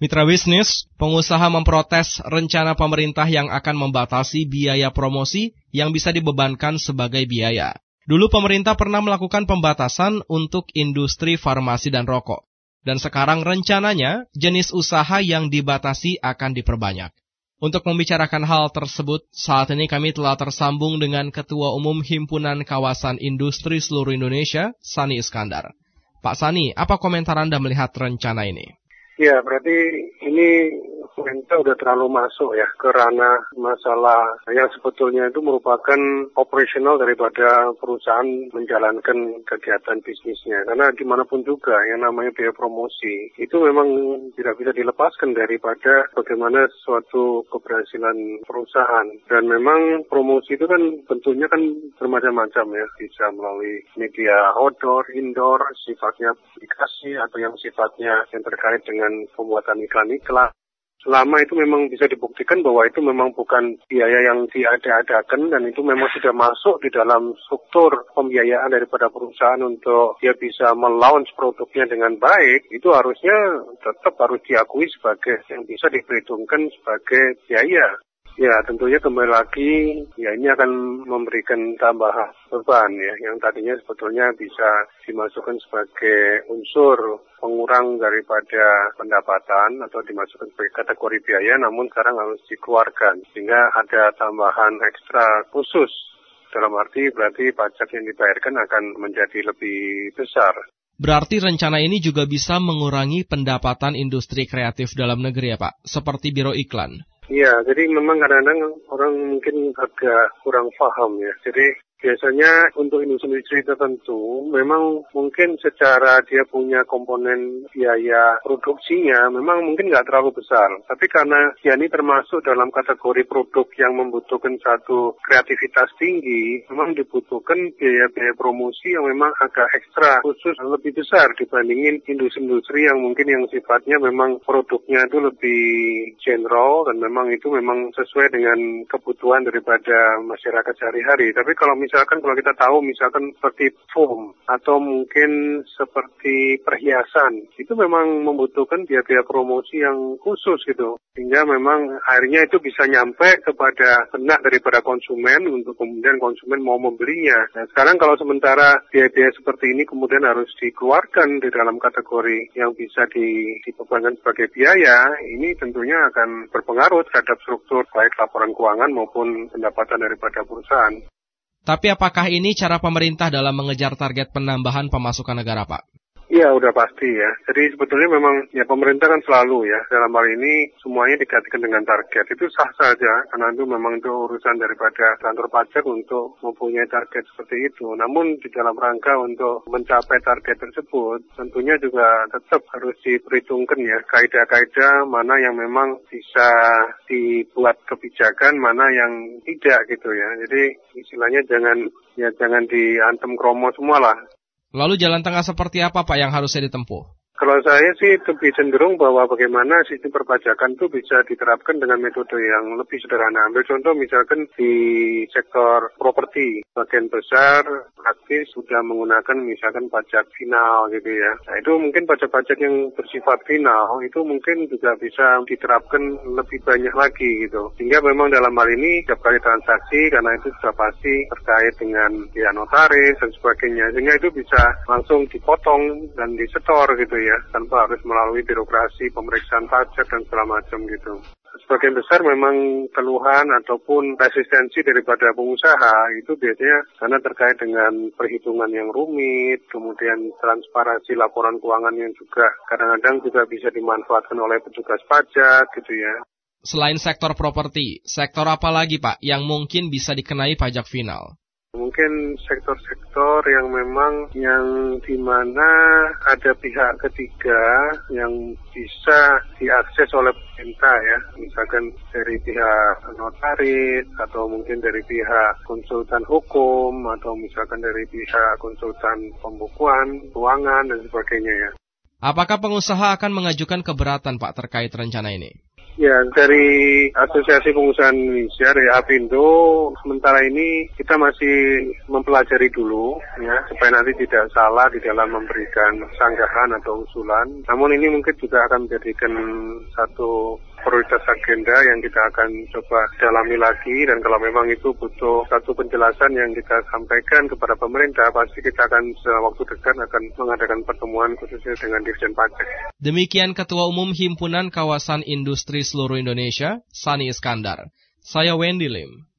Mitra bisnis, pengusaha memprotes rencana pemerintah yang akan membatasi biaya promosi yang bisa dibebankan sebagai biaya. Dulu pemerintah pernah melakukan pembatasan untuk industri farmasi dan rokok. Dan sekarang rencananya jenis usaha yang dibatasi akan diperbanyak. Untuk membicarakan hal tersebut, saat ini kami telah tersambung dengan Ketua Umum Himpunan Kawasan Industri Seluruh Indonesia, Sani Iskandar. Pak Sani, apa komentar Anda melihat rencana ini? Ya, berarti ini pemerintah udah terlalu masuk ya ke ranah masalah yang sebetulnya itu merupakan operasional daripada perusahaan menjalankan kegiatan bisnisnya. Karena di mana pun juga yang namanya biaya promosi itu memang tidak bisa dilepaskan daripada bagaimana suatu keberhasilan perusahaan. Dan memang promosi itu kan bentuknya kan bermacam-macam ya. Bisa melalui media outdoor, indoor, sifatnya aplikasi atau yang sifatnya yang terkait dengan dengan pembuatan iklan-iklan. Selama itu memang bisa dibuktikan bahwa itu memang bukan biaya yang diada-adakan dan itu memang sudah masuk di dalam struktur pembiayaan daripada perusahaan untuk dia bisa melaunch produknya dengan baik, itu harusnya tetap harus diakui sebagai yang bisa diperhitungkan sebagai biaya. Ya, tentunya kembali lagi, ya ini akan memberikan tambahan beban ya, yang tadinya sebetulnya bisa dimasukkan sebagai unsur pengurang daripada pendapatan atau dimasukkan sebagai kategori biaya, namun sekarang harus dikeluarkan, sehingga ada tambahan ekstra khusus. Dalam arti berarti pajak yang dibayarkan akan menjadi lebih besar. Berarti rencana ini juga bisa mengurangi pendapatan industri kreatif dalam negeri ya Pak, seperti biro iklan. Iya, jadi memang kadang-kadang orang mungkin agak kurang paham ya. Jadi Biasanya untuk industri tertentu memang mungkin secara dia punya komponen biaya produksinya memang mungkin nggak terlalu besar. Tapi karena dia ini termasuk dalam kategori produk yang membutuhkan satu kreativitas tinggi, memang dibutuhkan biaya-biaya promosi yang memang agak ekstra khusus lebih besar dibandingin industri-industri yang mungkin yang sifatnya memang produknya itu lebih general dan memang itu memang sesuai dengan kebutuhan daripada masyarakat sehari-hari. Tapi kalau misalkan kalau kita tahu misalkan seperti foam atau mungkin seperti perhiasan itu memang membutuhkan biaya-biaya promosi yang khusus gitu sehingga memang akhirnya itu bisa nyampe kepada benak daripada konsumen untuk kemudian konsumen mau membelinya. Nah, sekarang kalau sementara biaya-biaya seperti ini kemudian harus dikeluarkan di dalam kategori yang bisa di, dibebankan sebagai biaya, ini tentunya akan berpengaruh terhadap struktur baik laporan keuangan maupun pendapatan daripada perusahaan. Tapi apakah ini cara pemerintah dalam mengejar target penambahan pemasukan negara, Pak? Iya, udah pasti ya. Jadi sebetulnya memang ya pemerintah kan selalu ya dalam hal ini semuanya dikaitkan dengan target. Itu sah saja karena itu memang itu urusan daripada kantor pajak untuk mempunyai target seperti itu. Namun di dalam rangka untuk mencapai target tersebut tentunya juga tetap harus diperhitungkan ya kaidah-kaidah mana yang memang bisa dibuat kebijakan, mana yang tidak gitu ya. Jadi istilahnya jangan ya jangan diantem kromo semua lah. Lalu jalan tengah seperti apa Pak yang harusnya ditempuh? Kalau saya sih lebih cenderung bahwa bagaimana sistem perpajakan itu bisa diterapkan dengan metode yang lebih sederhana. Ambil contoh misalkan di sektor properti, bagian besar praktis sudah menggunakan misalkan pajak final gitu ya. Nah itu mungkin pajak-pajak yang bersifat final itu mungkin juga bisa diterapkan lebih banyak lagi gitu. Sehingga memang dalam hal ini setiap kali transaksi karena itu sudah pasti terkait dengan biaya notaris dan sebagainya. Sehingga itu bisa langsung dipotong dan disetor gitu ya ya, tanpa harus melalui birokrasi, pemeriksaan pajak dan segala macam gitu. Sebagian besar memang keluhan ataupun resistensi daripada pengusaha itu biasanya karena terkait dengan perhitungan yang rumit, kemudian transparansi laporan keuangan yang juga kadang-kadang juga bisa dimanfaatkan oleh petugas pajak gitu ya. Selain sektor properti, sektor apa lagi Pak yang mungkin bisa dikenai pajak final? Mungkin sektor-sektor yang memang yang di mana ada pihak ketiga yang bisa diakses oleh pemerintah ya, misalkan dari pihak notaris atau mungkin dari pihak konsultan hukum atau misalkan dari pihak konsultan pembukuan, keuangan dan sebagainya ya. Apakah pengusaha akan mengajukan keberatan Pak terkait rencana ini? Ya, dari Asosiasi Pengusaha Indonesia, dari APindo, sementara ini kita masih mempelajari dulu, ya, supaya nanti tidak salah di dalam memberikan sanggahan atau usulan. Namun ini mungkin juga akan menjadikan satu prioritas agenda yang kita akan coba dalami lagi dan kalau memang itu butuh satu penjelasan yang kita sampaikan kepada pemerintah pasti kita akan dalam waktu dekat akan mengadakan pertemuan khususnya dengan Dirjen Pajak. Demikian Ketua Umum Himpunan Kawasan Industri Seluruh Indonesia, Sani Iskandar. Saya Wendy Lim.